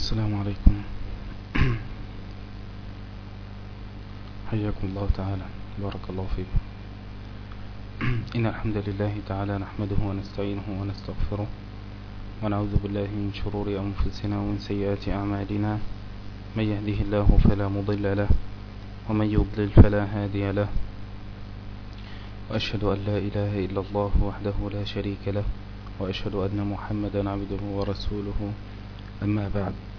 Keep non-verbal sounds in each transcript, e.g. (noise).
السلام عليكم. (clears throat) حياكم الله تعالى. بارك الله فيكم. (clears throat) إن الحمد لله تعالى نحمده ونستعينه ونستغفره ونعوذ بالله من شرور أنفسنا ومن سيئات أعمالنا. من يهده الله فلا مضل له ومن يضلل فلا هادي له. وأشهد أن لا إله إلا الله وحده لا شريك له وأشهد أن محمدا عبده ورسوله. أما بعد.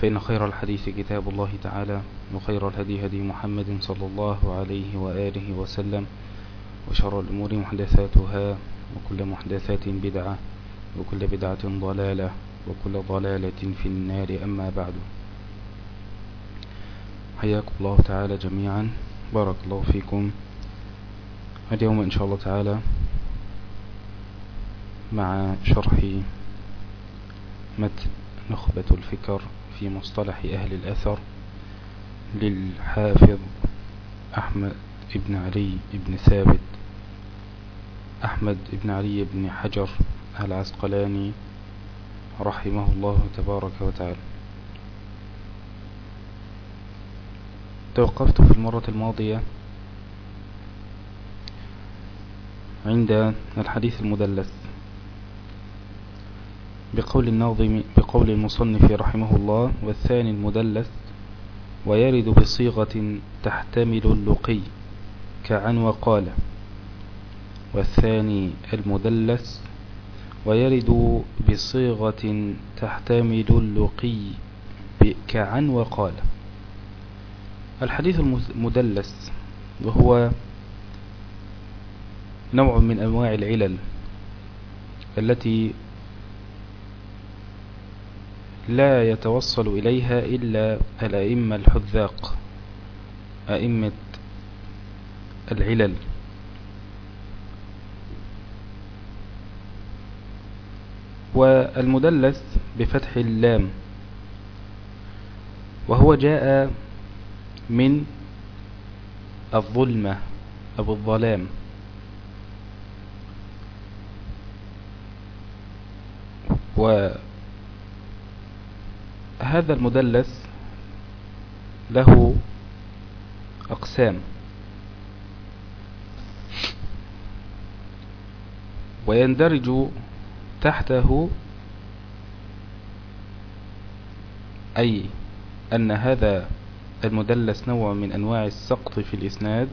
فإن خير الحديث كتاب الله تعالى وخير الهدي هدي محمد صلى الله عليه وآله وسلم وشر الأمور محدثاتها وكل محدثات بدعة وكل بدعة ضلالة وكل ضلالة في النار أما بعد. حياكم الله تعالى جميعا. بارك الله فيكم. اليوم إن شاء الله تعالى مع شرح متن نخبة الفكر. في مصطلح أهل الأثر للحافظ أحمد بن علي بن ثابت أحمد بن علي بن حجر العسقلاني رحمه الله تبارك وتعالى. توقفت في المرة الماضية عند الحديث المدلس. بقول الناظم بقول المصنف رحمه الله والثاني المدلس ويرد بصيغة تحتمل اللقي كعن وقال والثاني المدلس ويرد بصيغة تحتمل اللقي كعن وقال الحديث المدلس وهو نوع من أنواع العلل التي لا يتوصل إليها إلا الأئمة الحذاق أئمة العلل. والمدلس بفتح اللام وهو جاء من الظلمة أو الظلام. وهذا المدلس له أقسام. ويندرج تحته أي أن هذا المدلس نوع من أنواع السقط في الإسناد.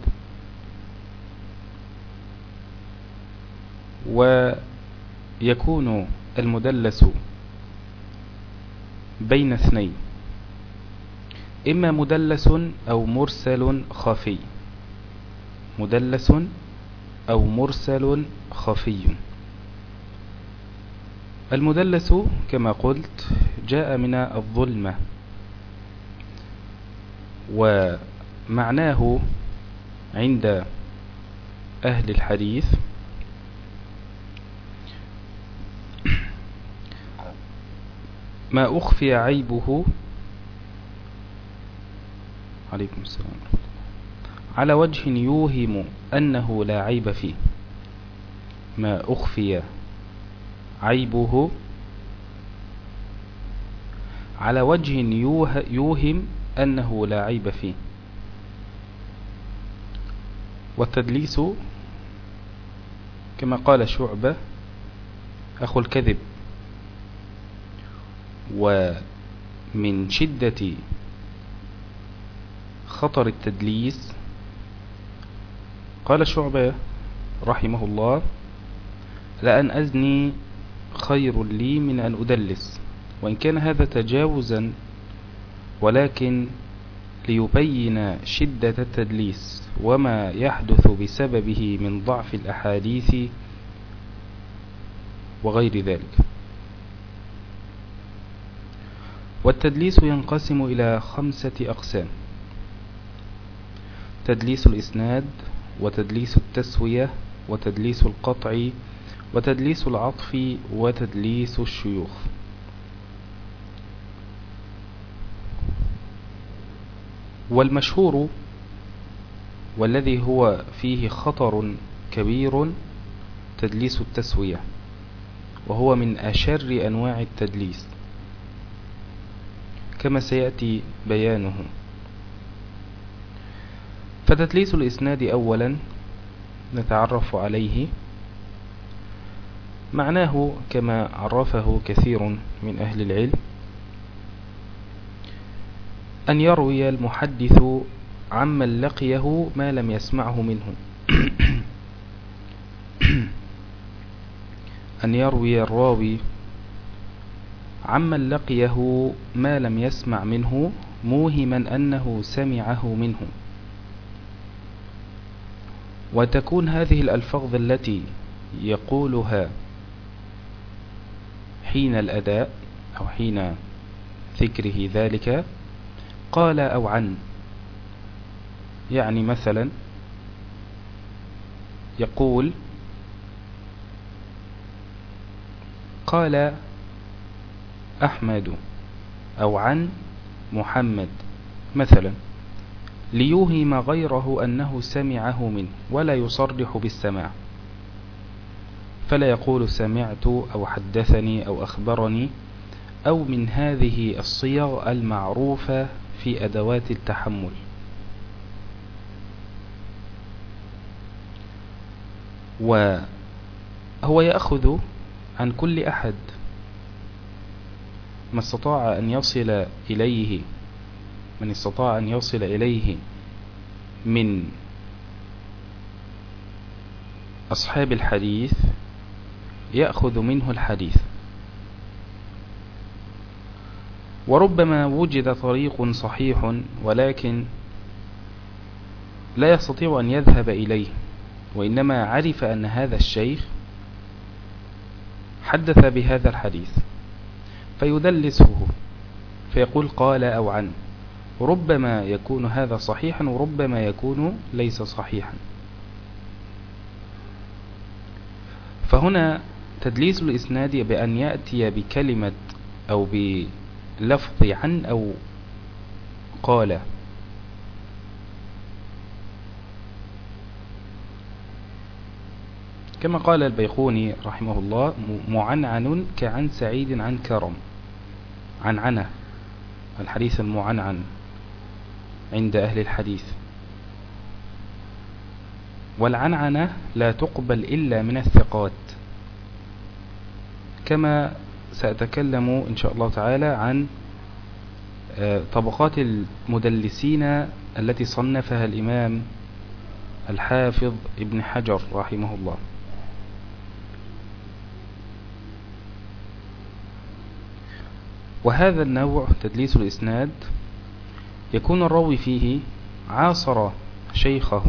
ويكون المدلس بين اثنين. إما مدلس أو مرسل خفي. مدلس أو مرسل خفي. المدلس كما قلت جاء من الظلمة. ومعناه عند أهل الحديث ما أخفي عيبه. عليكم السلام. على وجه يوهم أنه لا عيب فيه. ما أخفي عيبه. على وجه يوهم أنه لا عيب فيه. والتدليس كما قال شعبة أخو الكذب. ومن شدة خطر التدليس قال شعبة رحمه الله لأن أزني خير لي من أن أدلس وإن كان هذا تجاوزا ولكن ليبين شدة التدليس وما يحدث بسببه من ضعف الأحاديث وغير ذلك. والتدليس ينقسم إلى خمسة أقسام. تدليس الإسناد وتدليس التسوية وتدليس القطع وتدليس العطف وتدليس الشيوخ. والمشهور والذي هو فيه خطر كبير تدليس التسوية وهو من أشر أنواع التدليس. كما سيأتي بيانه. فتدليس الإسناد أولا نتعرف عليه. معناه كما عرفه كثير من أهل العلم أن يروي المحدث عمن لقيه ما لم يسمعه منه. (coughs) أن يروي الراوي عمن لقيه ما لم يسمع منه موهما أنه سمعه منه. وتكون هذه الألفاظ التي يقولها حين الأداء أو حين ذكره ذلك قال أو عن يعني مثلا يقول قال أحمد أو عن محمد مثلا ليوهم غيره أنه سمعه منه ولا يصرح بالسماع. فلا يقول سمعت أو حدثني أو أخبرني أو من هذه الصيغ المعروفة في أدوات التحمل. وهو يأخذ عن كل أحد ما استطاع أن يصل إليه من استطاع أن يصل إليه من أصحاب الحديث يأخذ منه الحديث. وربما وجد طريق صحيح ولكن لا يستطيع أن يذهب إليه وإنما عرف أن هذا الشيخ حدث بهذا الحديث. فيدلسه. فيقول قال أو عن. ربما يكون هذا صحيحا وربما يكون ليس صحيحا. فهنا تدليس الإسناد بأن يأتي بكلمة أو بلفظ عن أو قال. كما قال البيخوني رحمه الله معنعن كعن سعيد عن كرم. عنعنة الحديث المعنعن عند أهل الحديث. والعنعنة لا تقبل إلا من الثقات كما سأتكلم إن شاء الله تعالى عن آه، طبقات المدلسين التي صنفها الإمام الحافظ ابن حجر رحمه الله. وهذا النوع تدليس الإسناد يكون الراوي فيه عاصر شيخه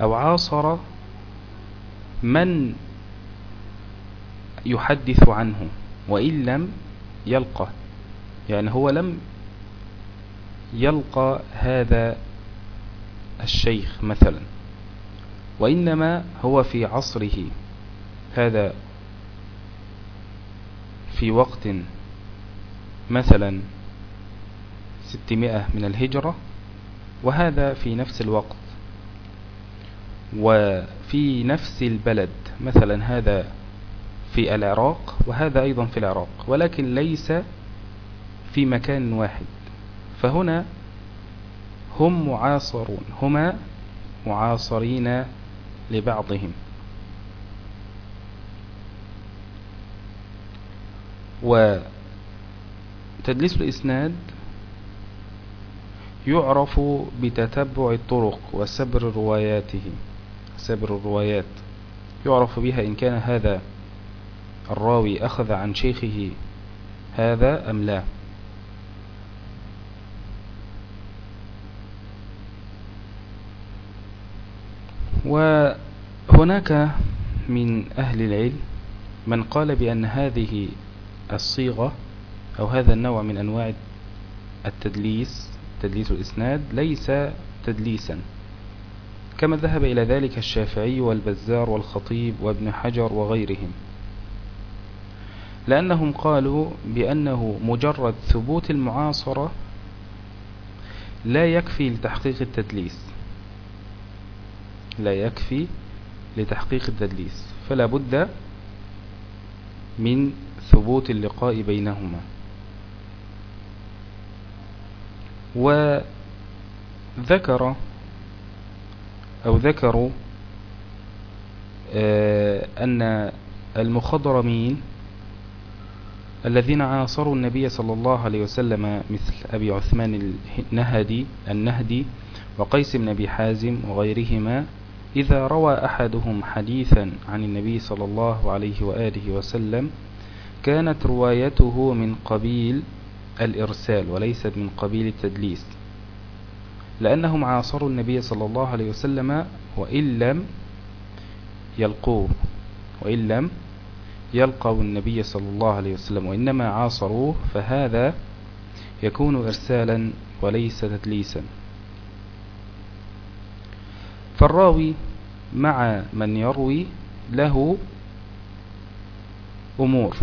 أو عاصر من يحدث عنه وإن لم يلقى يعني هو لم يلقى هذا الشيخ مثلا وإنما هو في عصره هذا في وقت مثلا ستمائة من الهجرة وهذا في نفس الوقت. وفي نفس البلد مثلا هذا في العراق وهذا أيضا في العراق ولكن ليس في مكان واحد. فهنا هم معاصرون هما معاصرين لبعضهم. وتدليس الإسناد يعرف بتتبع الطرق وسبر رواياته. سبر الروايات. يعرف بها إن كان هذا الراوي أخذ عن شيخه هذا أم لا. وهناك من أهل العلم من قال بأن هذه الصيغة أو هذا النوع من أنواع التدليس تدليس الإسناد ليس تدليسا. كما ذهب إلى ذلك الشافعي والبزار والخطيب وابن حجر وغيرهم. لأنهم قالوا بأنه مجرد ثبوت المعاصرة لا يكفي لتحقيق التدليس. لا يكفي لتحقيق التدليس. فلا بد من ثبوت اللقاء بينهما. وذكر أو ذكروا آه، أن المخضرمين الذين عاصروا النبي صلى الله عليه وسلم مثل أبي عثمان النهدي النهدي وقيس بن أبي حازم وغيرهما إذا روى أحدهم حديثا عن النبي صلى الله عليه وآله وسلم كانت روايته من قبيل الإرسال وليست من قبيل التدليس لأنهم عاصروا النبي صلى الله عليه وسلم وإن لم يلقوه وإن لم يلقوا النبي صلى الله عليه وسلم وإنما عاصروه فهذا يكون إرسالا وليس تدليسا. فالراوي مع من يروي له أمور.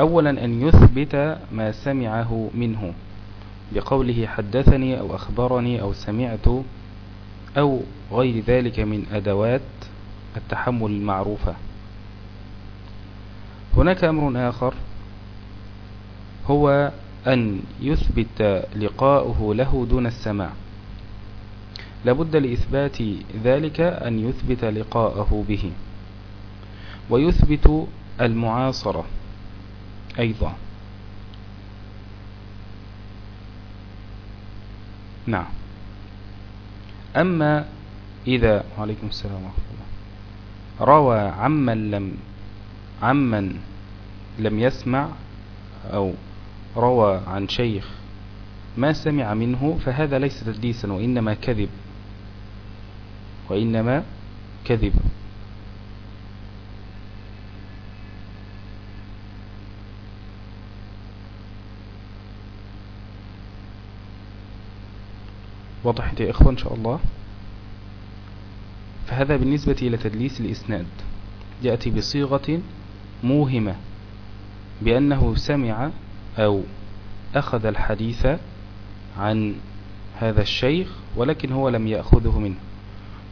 أولا أن يثبت ما سمعه منه بقوله حدثني أو أخبرني أو سمعت أو غير ذلك من أدوات التحمل المعروفة. هناك أمر آخر هو أن يثبت لقاؤه له دون السماع. لابد لإثبات ذلك أن يثبت لقاءه به ويثبت المعاصرة. أيضا. نعم. أما إذا وعليكم السلام ورحمة الله. روى عمن لم عمن لم يسمع أو روى عن شيخ ما سمع منه فهذا ليس تدليسا وإنما كذب. وإنما كذب. وضحت يا إخوة إن شاء الله. فهذا بالنسبة إلى تدليس الإسناد. يأتي بصيغة موهمة بأنه سمع أو أخذ الحديث عن هذا الشيخ ولكن هو لم يأخذه منه.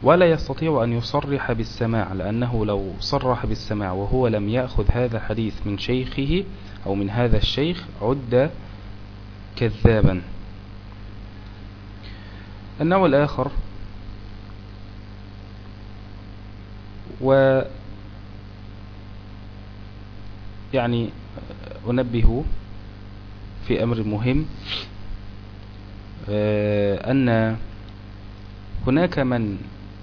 ولا يستطيع أن يصرح بالسماع لأنه لو صرح بالسماع وهو لم يأخذ هذا الحديث من شيخه أو من هذا الشيخ عد كذابا. النوع الآخر و يعني أنبه في أمر مهم آه، أن هناك من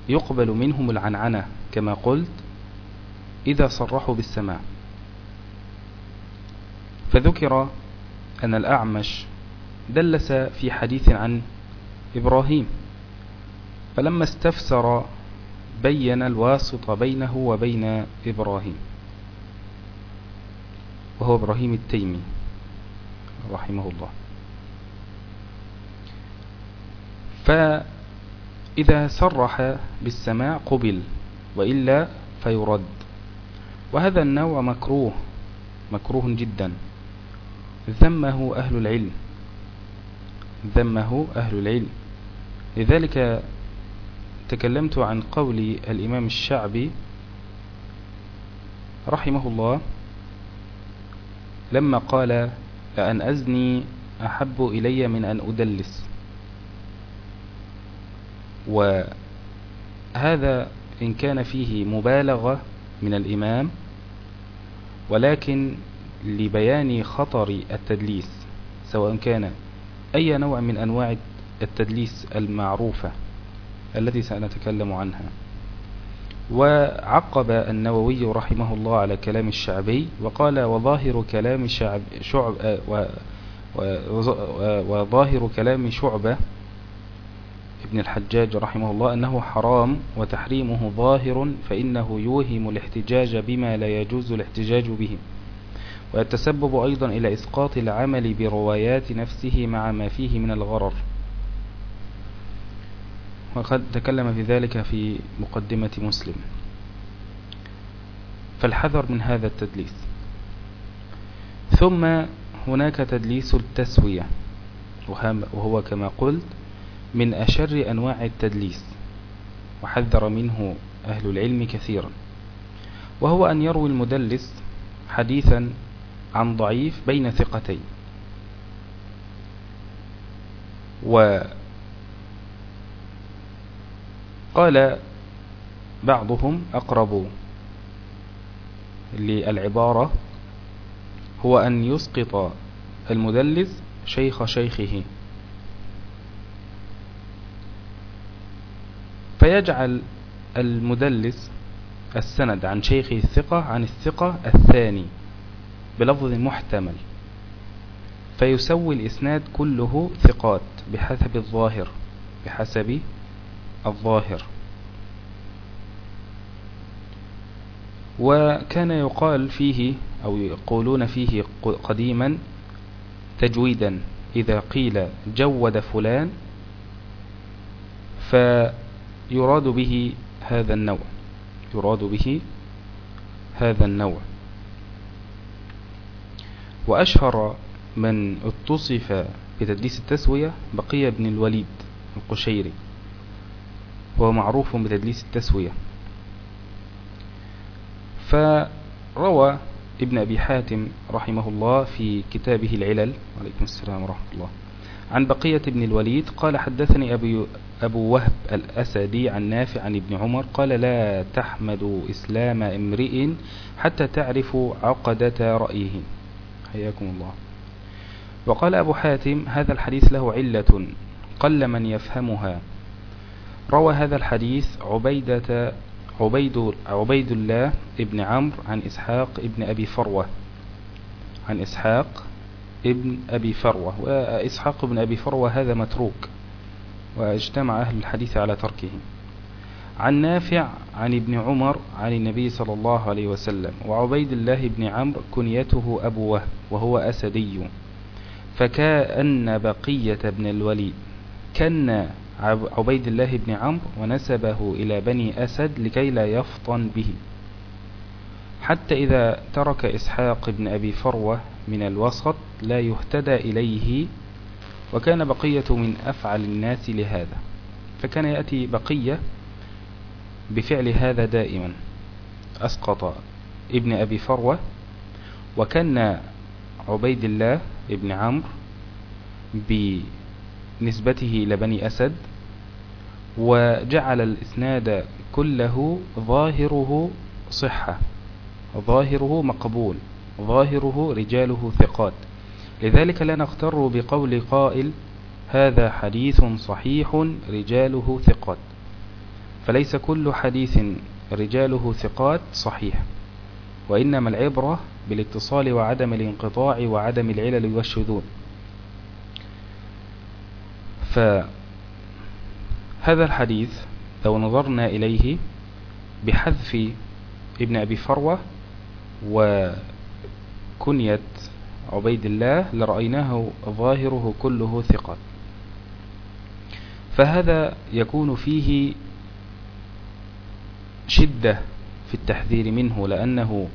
يقبل منهم العنعنة كما قلت إذا صرحوا بالسماع. فذكر أن الأعمش دلس في حديث عن إبراهيم. فلما استفسر بين الواسط بينه وبين إبراهيم. وهو إبراهيم التيمي رحمه الله. فإذا صرح بالسماع قبل وإلا فيرد. وهذا النوع مكروه مكروه جدا. ذمه أهل العلم. ذمه أهل العلم. لذلك تكلمت عن قول الإمام الشعبي رحمه الله لما قال لأن أزني أحب إلي من أن أدلس. وهذا إن كان فيه مبالغة من الإمام ولكن لبيان خطر التدليس سواء كان أي نوع من أنواع التدليس المعروفة التي سنتكلم عنها. وعقب النووي رحمه الله على كلام الشعبي وقال وظاهر كلام شعب شعب وظاهر كلام شعبة ابن الحجاج رحمه الله أنه حرام وتحريمه ظاهر فإنه يوهم الاحتجاج بما لا يجوز الاحتجاج به. ويتسبب أيضا إلى إسقاط العمل بروايات نفسه مع ما فيه من الغرر. وقد تكلم في ذلك في مقدمة مسلم. فالحذر من هذا التدليس. ثم هناك تدليس التسوية وهو كما قلت من أشر أنواع التدليس وحذر منه أهل العلم كثيرا. وهو أن يروي المدلس حديثا عن ضعيف بين ثقتين. وقال بعضهم أقرب للعبارة هو أن يسقط المدلس شيخ شيخه. فيجعل المدلس السند عن شيخه الثقة عن الثقة الثاني بلفظ محتمل. فيسوي الإسناد كله ثقات بحسب الظاهر بحسب الظاهر. وكان يقال فيه أو يقولون فيه قديما تجويدا إذا قيل جود فلان فيراد به هذا النوع يراد به هذا النوع. وأشهر من اتصف بتدليس التسوية بقية بن الوليد القشيري. وهو معروف بتدليس التسوية. فروى ابن أبي حاتم رحمه الله في كتابه العلل عليكم السلام ورحمة الله عن بقية بن الوليد قال حدثني أبي أبو وهب الأسدي عن نافع عن ابن عمر قال لا تحمدوا إسلام امرئ حتى تعرفوا عقدة رأيه. حياكم الله. وقال أبو حاتم هذا الحديث له علة قل من يفهمها. روى هذا الحديث عبيدة عبيد, عبيد الله ابن عمرو عن إسحاق ابن أبي فروة. عن إسحاق ابن أبي فروة. وإسحاق ابن أبي فروة هذا متروك واجتمع أهل الحديث على تركه. عن نافع عن ابن عمر عن النبي صلى الله عليه وسلم. وعبيد الله بن عمرو كنيته أبو وهب وهو أسدي. فكأن بقية بن الوليد كأن عبيد الله بن عمرو ونسبه إلى بني أسد لكي لا يفطن به. حتى إذا ترك إسحاق بن أبي فروة من الوسط لا يهتدى إليه وكان بقية من أفعل الناس لهذا. فكان يأتي بقية بفعل هذا دائما. أسقط ابن أبي فروة وكان عبيد الله ابن عمرو بنسبته إلى بني أسد وجعل الإسناد كله ظاهره صحة ظاهره مقبول ظاهره رجاله ثقات. لذلك لا نغتر بقول قائل هذا حديث صحيح رجاله ثقات. فليس كل حديث رجاله ثقات صحيح وإنما العبرة بالاتصال وعدم الانقطاع وعدم العلل والشذوذ. فهذا الحديث لو نظرنا إليه بحذف ابن أبي فروة وكنية عبيد الله لرأيناه ظاهره كله ثقة فهذا يكون فيه شدة في التحذير منه لأنه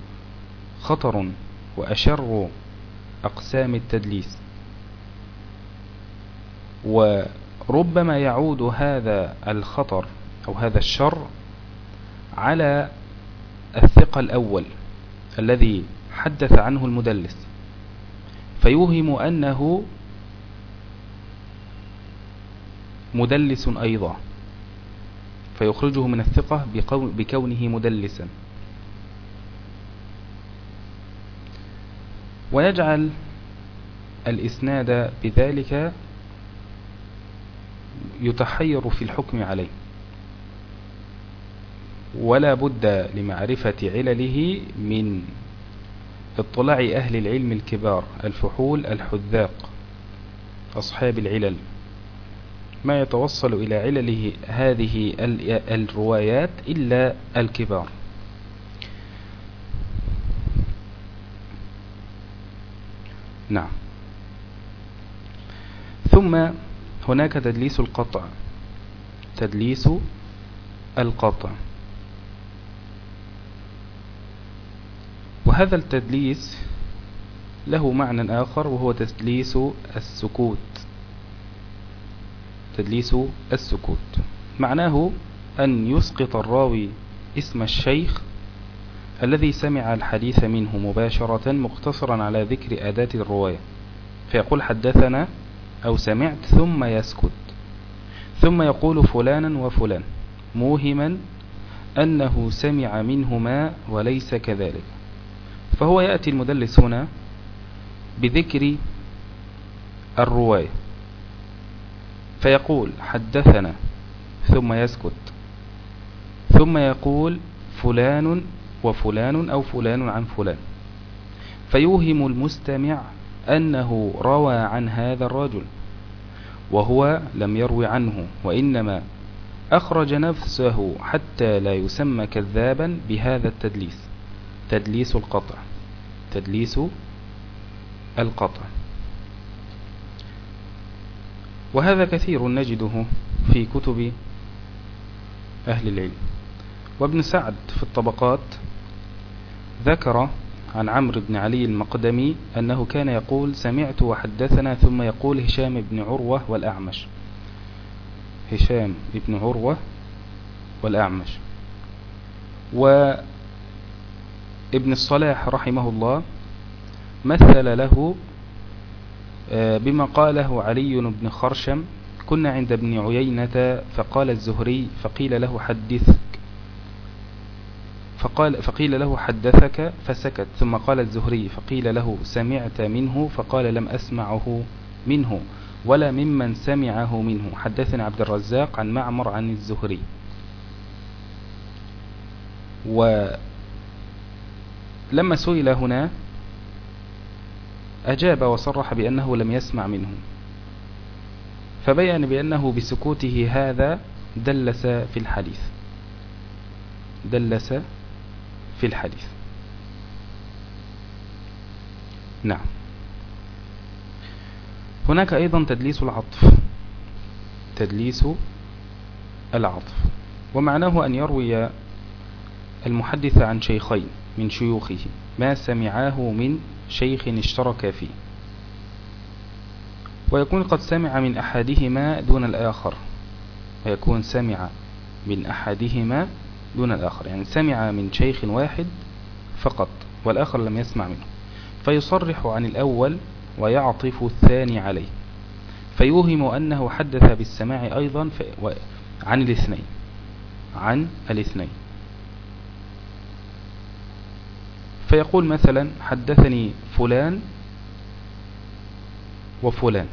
خطر وأشر أقسام التدليس. وربما يعود هذا الخطر أو هذا الشر على الثقة الأول الذي حدث عنه المدلس فيوهم أنه مدلس أيضا فيخرجه من الثقة بكونه مدلسا. ويجعل الإسناد بذلك يتحير في الحكم عليه. ولا بد لمعرفة علله من اطلاع أهل العلم الكبار الفحول الحذاق أصحاب العلل. ما يتوصل إلى علله هذه الروايات إلا الكبار. نعم. ثم هناك تدليس القطع. تدليس القطع. وهذا التدليس له معنى آخر وهو تدليس السكوت. تدليس السكوت. معناه أن يسقط الراوي اسم الشيخ الذي سمع الحديث منه مباشرة مقتصرا على ذكر أداة الرواية. فيقول حدثنا أو سمعت ثم يسكت. ثم يقول فلانا وفلان موهما أنه سمع منهما وليس كذلك. فهو يأتي المدلس هنا بذكر الرواية فيقول حدثنا ثم يسكت. ثم يقول فلان وفلان أو فلان عن فلان. فيوهم المستمع أنه روى عن هذا الرجل وهو لم يروي عنه وإنما أخرج نفسه حتى لا يسمى كذابا بهذا التدليس تدليس القطع تدليس القطع. وهذا كثير نجده في كتب أهل العلم. وابن سعد في الطبقات ذكر عن عمرو بن علي المقدمي أنه كان يقول سمعت وحدثنا ثم يقول هشام بن عروة والأعمش. هشام بن عروة والأعمش. وابن الصلاح رحمه الله مثل له آه، بما قاله علي بن خرشم كنا عند ابن عيينة فقال الزهري فقيل له حدثك فقال فقيل له حدثك فسكت. ثم قال الزهري فقيل له سمعت منه فقال لم أسمعه منه ولا ممن سمعه منه. حدثنا عبد الرزاق عن معمر عن الزهري. ولما سئل هنا أجاب وصرح بأنه لم يسمع منه. فبين بأنه بسكوته هذا دلس في الحديث. دلس في الحديث. نعم. هناك أيضا تدليس العطف. تدليس العطف. ومعناه أن يروي المحدث عن شيخين من شيوخه ما سمعاه من شيخ اشترك فيه. ويكون قد سمع من أحدهما دون الآخر. ويكون سمع من أحدهما دون الآخر. يعني سمع من شيخ واحد فقط والآخر لم يسمع منه. فيصرح عن الأول ويعطف الثاني عليه. فيوهم أنه حدث بالسماع أيضا عن الاثنين. عن الاثنين. فيقول مثلا حدثني فلان وفلان.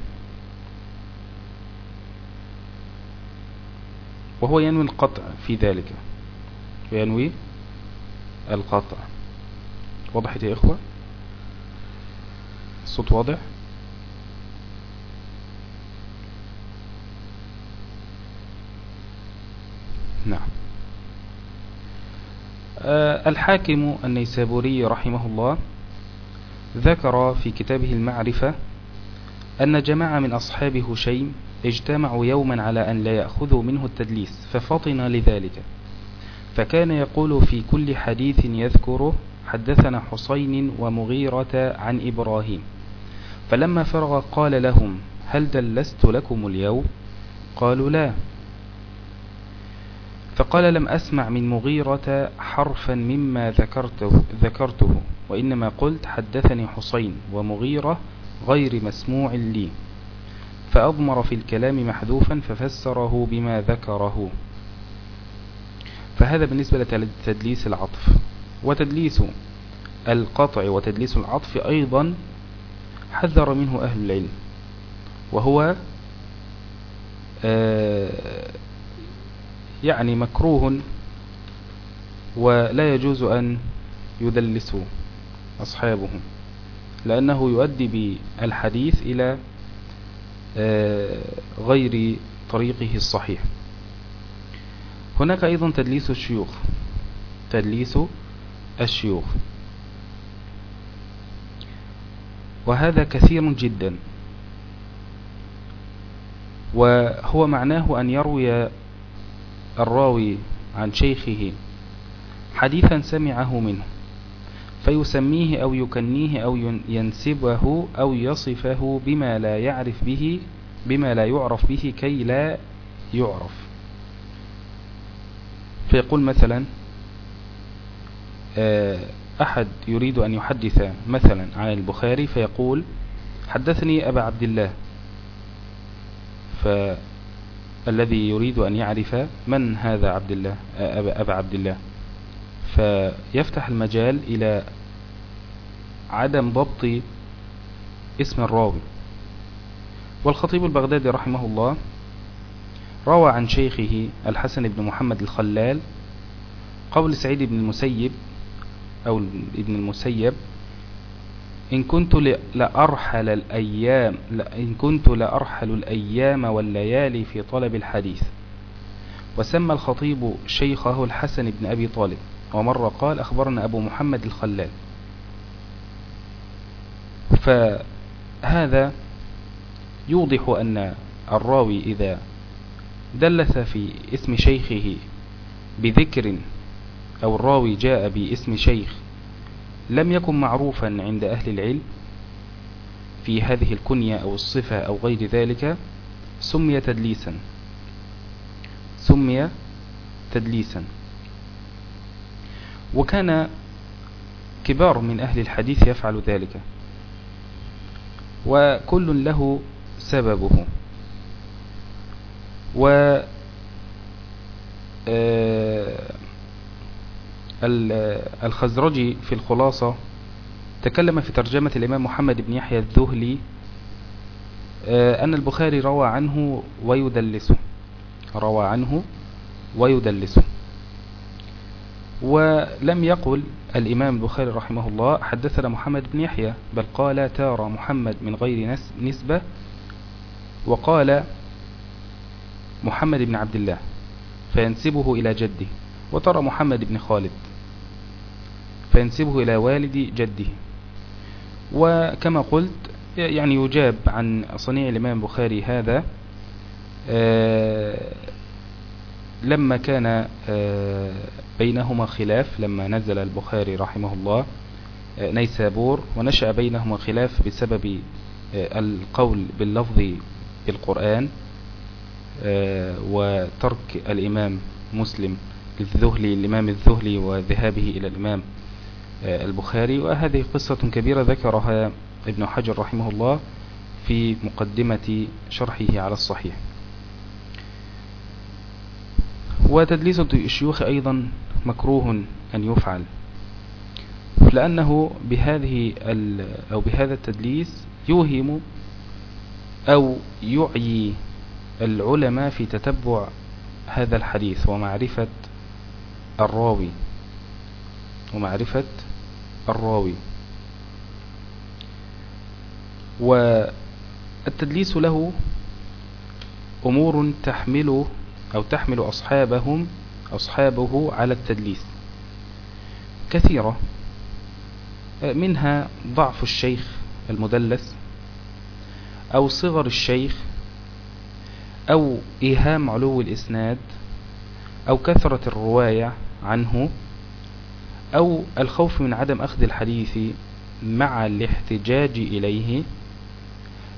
وهو ينوي القطع في ذلك. وينوي القطع. وضحت يا إخوة؟ الصوت واضح؟ نعم. آه، الحاكم النيسابوري رحمه الله ذكر في كتابه المعرفة أن جماعة من أصحاب هشيم اجتمعوا يوما على أن لا يأخذوا منه التدليس ففطن لذلك. فكان يقول في كل حديث يذكره حدثنا حسين ومغيرة عن إبراهيم. فلما فرغ قال لهم هل دلست لكم اليوم؟ قالوا لا. فقال لم أسمع من مغيرة حرفا مما ذكرته, ذكرته وإنما قلت حدثني حسين ومغيرة غير مسموع لي. فأضمر في الكلام محذوفا ففسره بما ذكره. فهذا بالنسبة لتدليس العطف. وتدليس القطع وتدليس العطف أيضا حذر منه أهل العلم. وهو آه، يعني مكروه ولا يجوز أن يدلسوا أصحابه لأنه يؤدي بالحديث إلى آه، غير طريقه الصحيح. هناك أيضا تدليس الشيوخ. تدليس الشيوخ. وهذا كثير جدا. وهو معناه أن يروي الراوي عن شيخه. حديثا سمعه منه. فيسميه أو يكنيه أو ينسبه أو يصفه بما لا يعرف به بما لا يعرف به كي لا يعرف. فيقول مثلا آه، أحد يريد أن يحدث مثلا عن البخاري فيقول حدثني أبا عبد الله فالذي يريد أن يعرف من هذا عبد الله أبا, أبا عبد الله. فيفتح المجال إلى عدم ضبط اسم الراوي. والخطيب البغدادي رحمه الله روى عن شيخه الحسن بن محمد الخلال قول سعيد بن المسيب أو ابن المسيب إن كنت لأرحل الأيام إن كنت لأرحل الأيام والليالي في طلب الحديث. وسمى الخطيب شيخه الحسن بن أبي طالب. ومرة قال أخبرنا أبو محمد الخلال. فهذا يوضح أن الراوي إذا دلس في اسم شيخه بذكر أو الراوي جاء باسم شيخ لم يكن معروفا عند أهل العلم في هذه الكنية أو الصفة أو غير ذلك سمي تدليسا. سمي تدليسا. وكان كبار من أهل الحديث يفعل ذلك. وكل له سببه. و آه، الخزرجي في الخلاصة تكلم في ترجمة الإمام محمد بن يحيى الذهلي آه، أن البخاري روى عنه ويدلسه روى عنه ويدلسه ولم يقل الإمام البخاري رحمه الله حدثنا محمد بن يحيى بل قال تارى محمد من غير نسبة. وقال محمد بن عبد الله فينسبه إلى جده وترى محمد بن خالد فينسبه إلى والد جده. وكما قلت يعني يجاب عن صنيع الإمام البخاري هذا آه، لما كان آه، بينهما خلاف لما نزل البخاري رحمه الله آه، نيسابور ونشأ بينهما خلاف بسبب القول باللفظ بالقرآن. وترك الإمام مسلم الذهلي الإمام الذهلي وذهابه إلى الإمام آه، البخاري. وهذه قصة كبيرة ذكرها ابن حجر رحمه الله في مقدمة شرحه على الصحيح. وتدليس الشيوخ أيضا مكروه أن يفعل لأنه بهذه أو بهذا التدليس يوهم أو يعيي العلماء في تتبع هذا الحديث ومعرفة الراوي ومعرفة الراوي. والتدليس له أمور تحمل أو تحمل أصحابهم أصحابه على التدليس. كثيرة منها ضعف الشيخ المدلس أو صغر الشيخ أو إيهام علو الإسناد أو كثرة الرواية عنه أو الخوف من عدم أخذ الحديث مع الاحتجاج إليه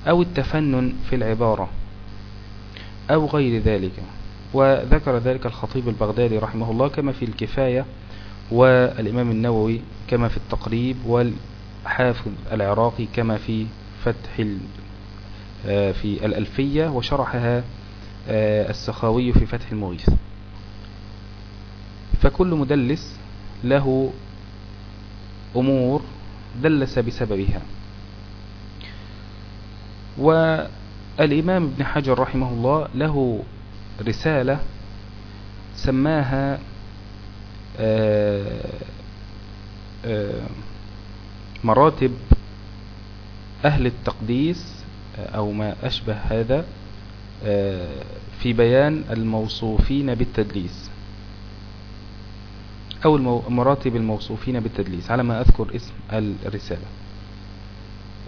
أو التفنن في العبارة أو غير ذلك. وذكر ذلك الخطيب البغدادي رحمه الله كما في الكفاية والإمام النووي كما في التقريب والحافظ العراقي كما في فتح في الألفية وشرحها آه، السخاوي في فتح المغيث. فكل مدلس له أمور دلس بسببها. والإمام ابن حجر رحمه الله له رسالة سماها آه، آه، مراتب أهل التقديس أو ما أشبه هذا آه، في بيان الموصوفين بالتدليس أو مراتب الموصوفين بالتدليس على ما أذكر اسم الرسالة.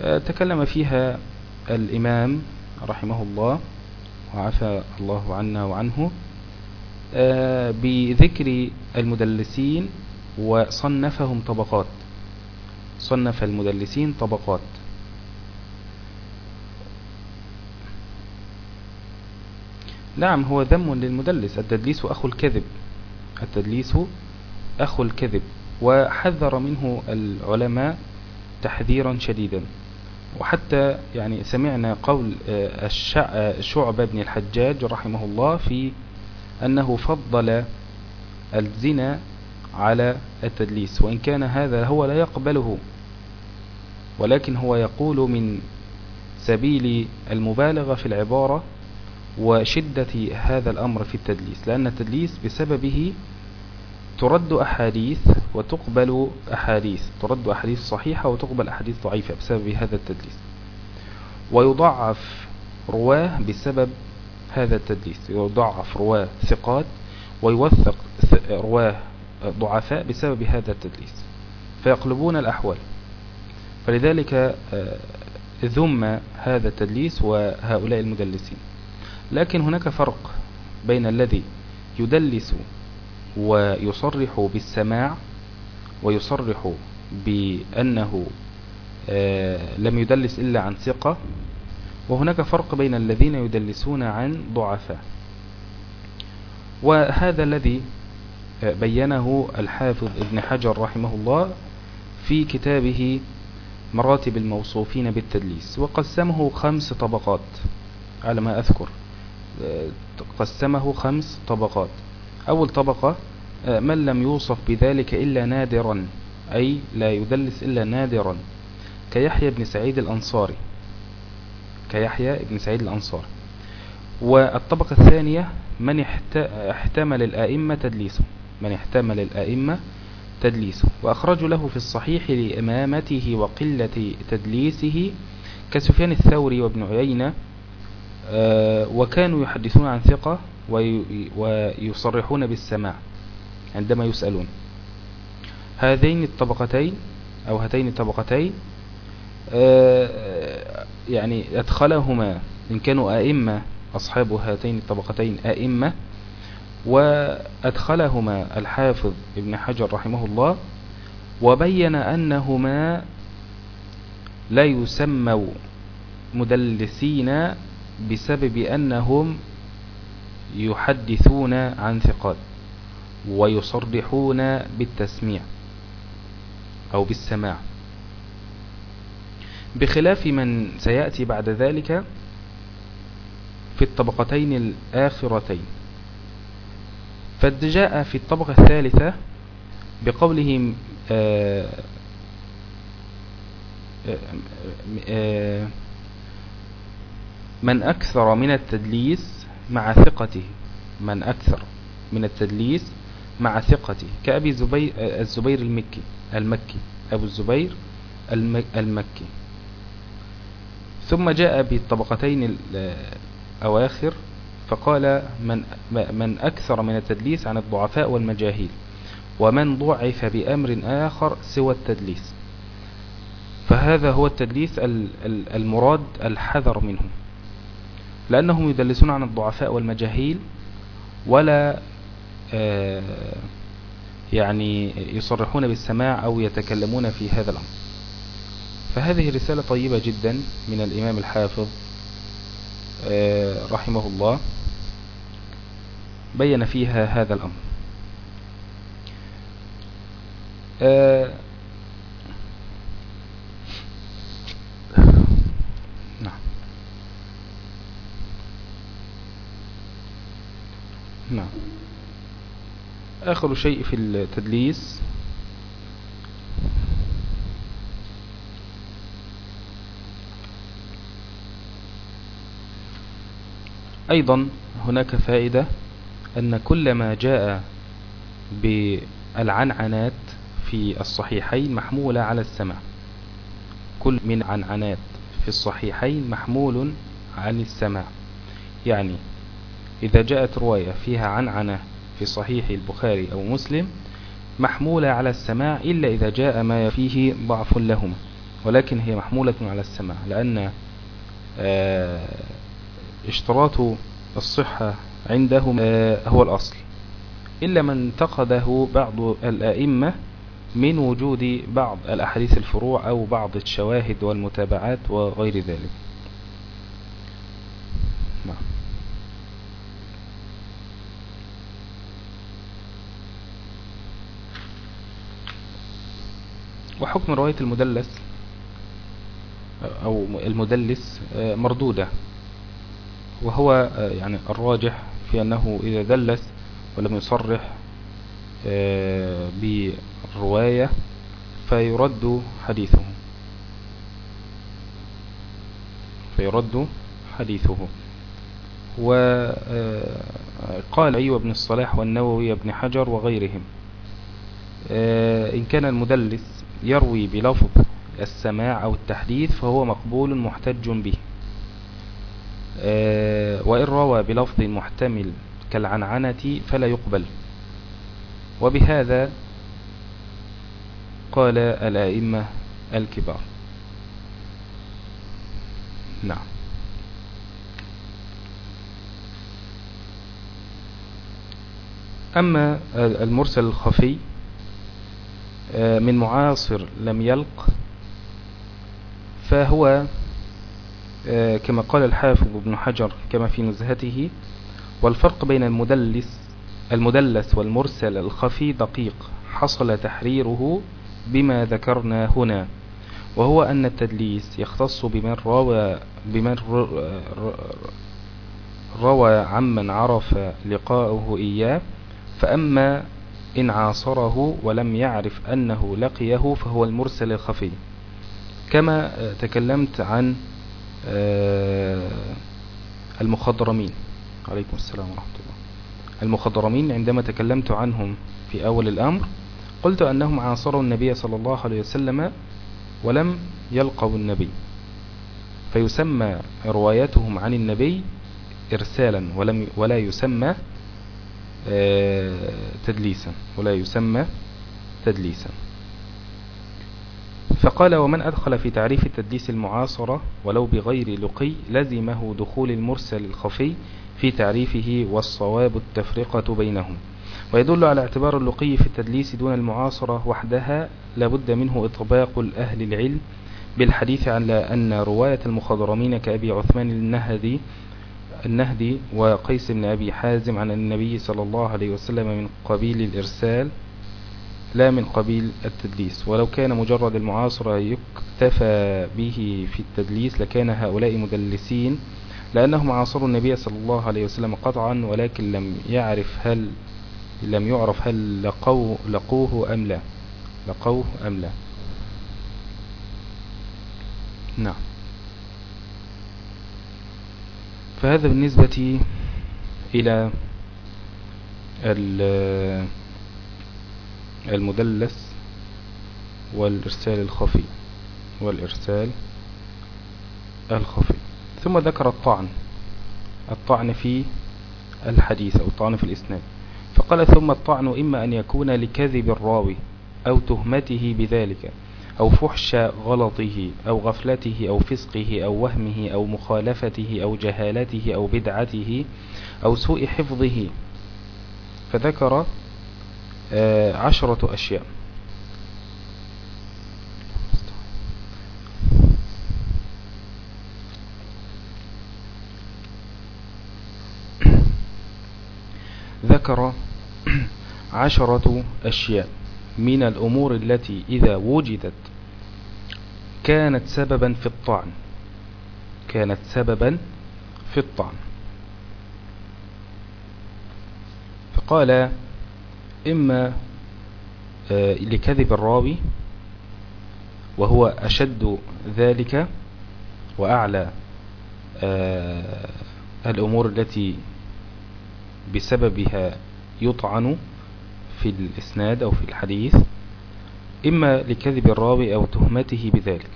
آه، تكلم فيها الإمام رحمه الله وعفى الله عنا وعنه آه، بذكر المدلسين وصنفهم طبقات. صنف المدلسين طبقات. نعم هو ذم للمدلس. التدليس أخو الكذب. التدليس أخو الكذب. وحذر منه العلماء تحذيرا شديدا. وحتى يعني سمعنا قول شعب بن الحجاج رحمه الله في أنه فضل الزنا على التدليس. وإن كان هذا هو لا يقبله. ولكن هو يقول من سبيل المبالغة في العبارة وشدة هذا الأمر في التدليس لأن التدليس بسببه ترد أحاديث وتقبل أحاديث ترد أحاديث صحيحة وتقبل أحاديث ضعيفة بسبب هذا التدليس. ويضعف رواة بسبب هذا التدليس يضعف رواة ثقات ويوثق رواة ضعفاء بسبب هذا التدليس. فيقلبون الأحوال. فلذلك آه، ذم هذا التدليس وهؤلاء المدلسين. لكن هناك فرق بين الذي يدلس ويصرح بالسماع ويصرح بأنه آه، لم يدلس إلا عن ثقة وهناك فرق بين الذين يدلسون عن ضعفاء. وهذا الذي آه، بينه الحافظ ابن حجر رحمه الله في كتابه مراتب الموصوفين بالتدليس وقسمه خمس طبقات على ما أذكر. قسمه خمس طبقات. أول طبقة آه، من لم يوصف بذلك إلا نادرا أي لا يدلس إلا نادرا كيحيى بن سعيد الأنصاري. كيحيى بن سعيد الأنصاري. والطبقة الثانية من احتمل الآئمة تدليسه من احتمل الآئمة تدليسه وأخرجوا له في الصحيح لإمامته وقلة تدليسه كسفيان الثوري وابن عيينة وكانوا يحدثون عن ثقة ويصرحون بالسماع عندما يسألون. هذين الطبقتين أو هاتين الطبقتين آه، يعني أدخلهما إن كانوا أئمة أصحاب هاتين الطبقتين أئمة وأدخلهما الحافظ ابن حجر رحمه الله وبين أنهما لا يسموا مدلسين بسبب أنهم يحدثون عن ثقات ويصرحون بالتسميع أو بالسماع. بخلاف من سيأتي بعد ذلك في الطبقتين الآخرتين. فجاء في الطبقة الثالثة بقولهم آه، آه، آه، من أكثر من التدليس مع ثقته. من أكثر من التدليس مع ثقته. كأبي زبير الزبير المكي المكي. أبو الزبير المكي. ثم جاء بالطبقتين الأواخر فقال من, من أكثر من التدليس عن الضعفاء والمجاهيل ومن ضعف بأمر آخر سوى التدليس. فهذا هو التدليس المراد الحذر منه. لأنهم يدلسون عن الضعفاء والمجاهيل ولا آه، يعني يصرحون بالسماع أو يتكلمون في هذا الأمر. فهذه رسالة طيبة جدا من الإمام الحافظ آه، رحمه الله بين فيها هذا الأمر آه، نعم نعم آخر شيء في التدليس. أيضا هناك فائدة أن كل ما جاء بالعنعنات في الصحيحين محمولة على السمع. كل من عنعنات في الصحيحين محمول عن السماع يعني إذا جاءت رواية فيها عنعنة في صحيح البخاري أو مسلم محمولة على السماع إلا إذا جاء ما فيه ضعف لهما ولكن هي محمولة على السماع لأن آه، اشتراط الصحة عندهم آه، هو الأصل. إلا من انتقده بعض الأئمة من وجود بعض الأحاديث الفروع أو بعض الشواهد والمتابعات وغير ذلك نعم وحكم رواية المدلس أو المدلس مردودة. وهو يعني الراجح في أنه إذا دلس ولم يصرح بالرواية فيرد حديثه. فيرد حديثه. وقال أيوة بن الصلاح والنووي بن حجر وغيرهم آه، إن كان المدلس يروي بلفظ السماع أو التحديث فهو مقبول محتج به. آه، وإن روى بلفظ محتمل كالعنعنة فلا يقبل. وبهذا قال الأئمة الكبار. نعم. أما المرسل الخفي من معاصر لم يلق فهو آه، كما قال الحافظ ابن حجر كما في نزهته والفرق بين المدلس المدلس والمرسل الخفي دقيق حصل تحريره بما ذكرنا هنا وهو أن التدليس يختص بمن روى, بمن روى عمن عرف لقاؤه إياه فأما إن عاصره ولم يعرف أنه لقيه فهو المرسل الخفي. كما تكلمت عن آه، المخضرمين. عليكم السلام ورحمة الله. المخضرمين عندما تكلمت عنهم في أول الأمر قلت أنهم عاصروا النبي صلى الله عليه وسلم ولم يلقوا النبي. فيسمى روايتهم عن النبي إرسالا ولم ولا يسمى تدليسا ولا يسمى تدليسا. فقال ومن أدخل في تعريف التدليس المعاصرة ولو بغير لقي لزمه دخول المرسل الخفي في تعريفه والصواب التفرقة بينهم. ويدل على اعتبار اللقي في التدليس دون المعاصرة وحدها لابد منه إطباق الأهل العلم بالحديث على أن رواية المخضرمين كأبي عثمان النهدي النهدي وقيس بن أبي حازم عن النبي صلى الله عليه وسلم من قبيل الإرسال لا من قبيل التدليس. ولو كان مجرد المعاصرة يكتفى به في التدليس لكان هؤلاء مدلسين لأنهم عاصروا النبي صلى الله عليه وسلم قطعا ولكن لم يعرف هل لم يعرف هل لقوه, لقوه أم لا. لقوه أم لا. نعم. فهذا بالنسبة إلى المدلس والإرسال الخفي والإرسال الخفي. ثم ذكر الطعن الطعن في الحديث أو الطعن في الإسناد. فقال ثم الطعن إما أن يكون لكذب الراوي أو تهمته بذلك. أو فحش غلطه أو غفلته أو فسقه أو وهمه أو مخالفته أو جهالته أو بدعته أو سوء حفظه فذكر آه، عشرة أشياء. ذكر عشرة أشياء. من الأمور التي إذا وجدت كانت سببا في الطعن. كانت سببا في الطعن. فقال إما آه، لكذب الراوي وهو أشد ذلك وأعلى آه، الأمور التي بسببها يطعن. في الإسناد أو في الحديث إما لكذب الراوي أو تهمته بذلك.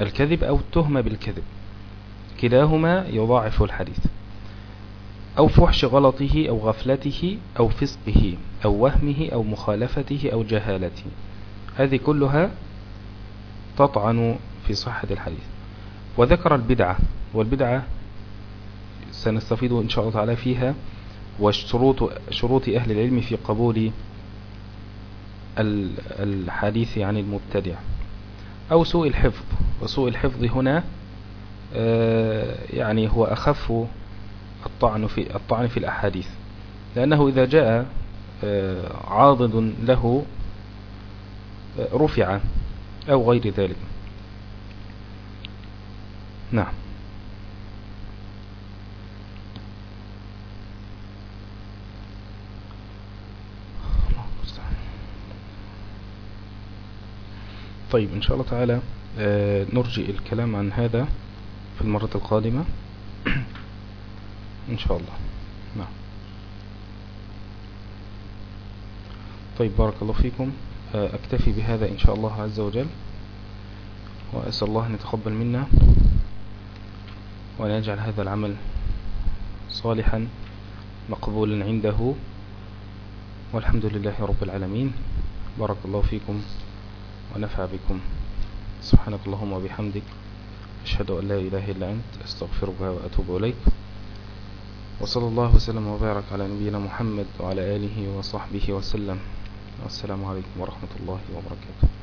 الكذب أو التهمة بالكذب. كلاهما يضاعف الحديث. أو فحش غلطه أو غفلته أو فسقه أو وهمه أو مخالفته أو جهالته. هذه كلها تطعن في صحة الحديث. وذكر البدعة. والبدعة سنستفيد إن شاء الله تعالى فيها وشروط شروط أهل العلم في قبول الحديث عن المبتدع. أو سوء الحفظ. وسوء الحفظ هنا آه، يعني هو أخف الطعن في الطعن في الأحاديث. لأنه إذا جاء آه، عاضد له آه، رفع أو غير ذلك. نعم. طيب إن شاء الله تعالى آه، نرجئ الكلام عن هذا في المرة القادمة. (clears throat) إن شاء الله. نعم. طيب بارك الله فيكم. آه، أكتفي بهذا إن شاء الله عز وجل. وأسأل الله أن يتقبل منا وأن يجعل هذا العمل صالحا مقبولا عنده. والحمد لله رب العالمين. بارك الله فيكم. ونفع بكم. سبحانك اللهم وبحمدك أشهد أن لا إله إلا أنت أستغفرك وأتوب إليك. وصلى الله وسلم وبارك على نبينا محمد وعلى آله وصحبه وسلم. والسلام عليكم ورحمة الله وبركاته.